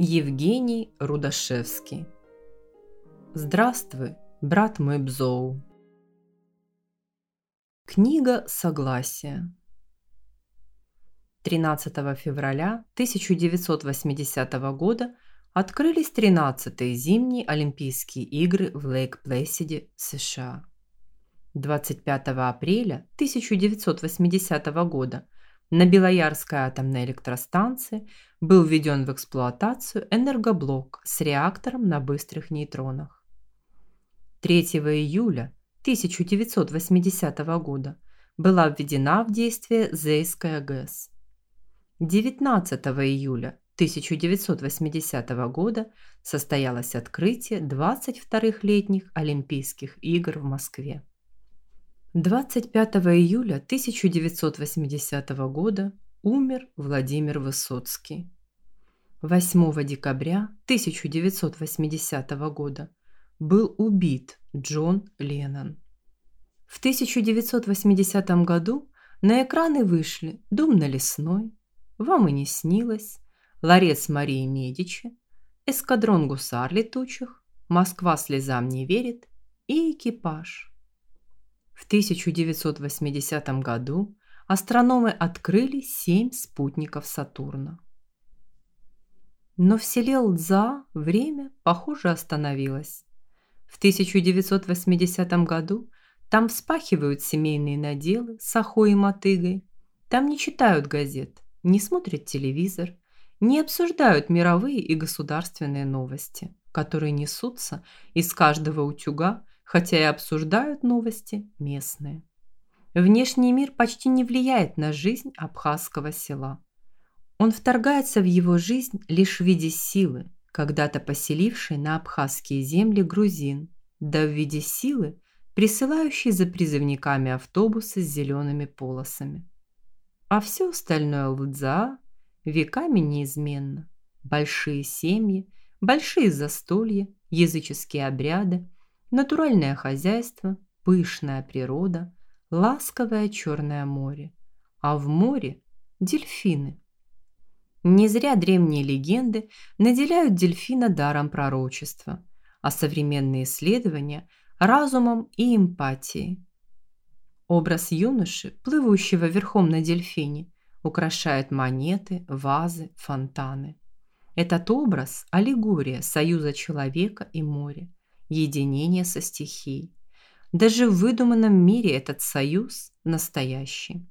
Евгений Рудашевский Здравствуй, брат мой Бзоу. Книга Согласия 13 февраля 1980 года открылись 13-е зимние Олимпийские игры в Лейк-Плэсиде, США. 25 апреля 1980 года на Белоярской атомной электростанции был введен в эксплуатацию энергоблок с реактором на быстрых нейтронах. 3 июля 1980 года была введена в действие Зейская ГЭС. 19 июля 1980 года состоялось открытие 22-х летних Олимпийских игр в Москве. 25 июля 1980 года умер Владимир Высоцкий. 8 декабря 1980 года был убит Джон Леннон. В 1980 году на экраны вышли «Дом на лесной», «Вам и не снилось», «Ларец Марии Медичи», «Эскадрон гусар летучих», «Москва слезам не верит» и «Экипаж». В 1980 году астрономы открыли семь спутников Сатурна. Но в селе Лдза время, похоже, остановилось. В 1980 году там вспахивают семейные наделы с охой и мотыгой. Там не читают газет, не смотрят телевизор, не обсуждают мировые и государственные новости, которые несутся из каждого утюга, хотя и обсуждают новости местные. Внешний мир почти не влияет на жизнь абхазского села. Он вторгается в его жизнь лишь в виде силы, когда-то поселившей на абхазские земли грузин, да в виде силы, присылающей за призывниками автобусы с зелеными полосами. А все остальное Лудза веками неизменно. Большие семьи, большие застолья, языческие обряды, натуральное хозяйство, пышная природа – ласковое черное море, а в море дельфины. Не зря древние легенды наделяют дельфина даром пророчества, а современные исследования – разумом и эмпатией. Образ юноши, плывущего верхом на дельфине, украшает монеты, вазы, фонтаны. Этот образ – аллегория союза человека и моря, единения со стихией. Даже в выдуманном мире этот союз настоящий.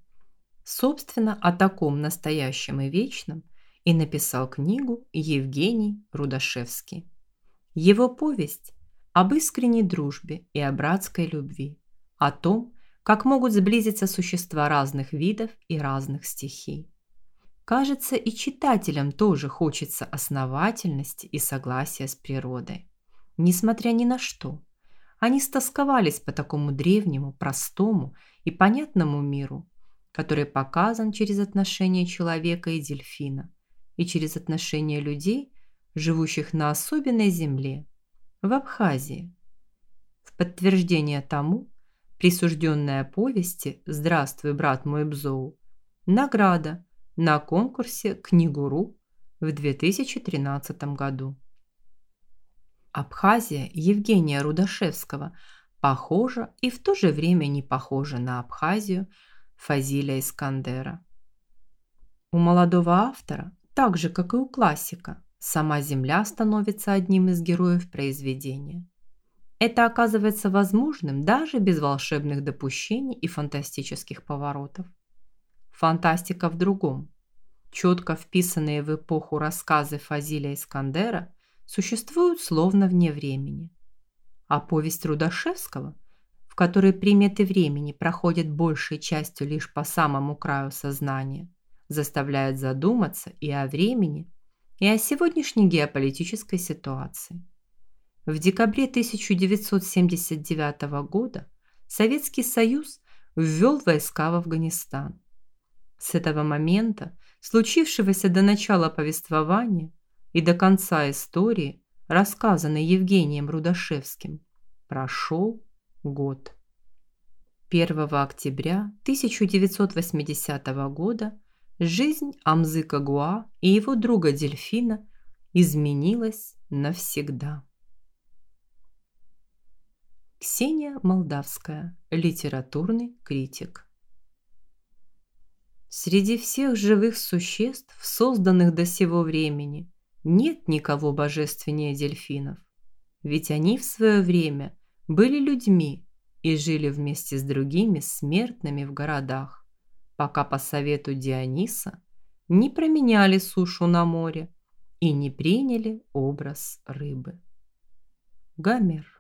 Собственно, о таком настоящем и вечном и написал книгу Евгений Рудашевский. Его повесть об искренней дружбе и о братской любви, о том, как могут сблизиться существа разных видов и разных стихий. Кажется, и читателям тоже хочется основательности и согласия с природой, несмотря ни на что – они стосковались по такому древнему, простому и понятному миру, который показан через отношения человека и дельфина и через отношения людей, живущих на особенной земле, в Абхазии. В подтверждение тому присужденная повести «Здравствуй, брат мой Бзоу» награда на конкурсе «Книгуру» в 2013 году. Абхазия Евгения Рудашевского похожа и в то же время не похожа на Абхазию Фазиля Искандера. У молодого автора, так же как и у классика, сама Земля становится одним из героев произведения. Это оказывается возможным даже без волшебных допущений и фантастических поворотов. Фантастика в другом. Четко вписанные в эпоху рассказы Фазиля Искандера существуют словно вне времени. А повесть Рудашевского, в которой приметы времени проходят большей частью лишь по самому краю сознания, заставляет задуматься и о времени, и о сегодняшней геополитической ситуации. В декабре 1979 года Советский Союз ввел войска в Афганистан. С этого момента, случившегося до начала повествования и до конца истории, рассказанной Евгением Рудашевским, прошел год. 1 октября 1980 года жизнь Амзы Кагуа и его друга Дельфина изменилась навсегда. Ксения Молдавская, литературный критик. Среди всех живых существ, созданных до сего времени, нет никого божественнее дельфинов, ведь они в свое время были людьми и жили вместе с другими смертными в городах, пока по совету Диониса не променяли сушу на море и не приняли образ рыбы. Гомер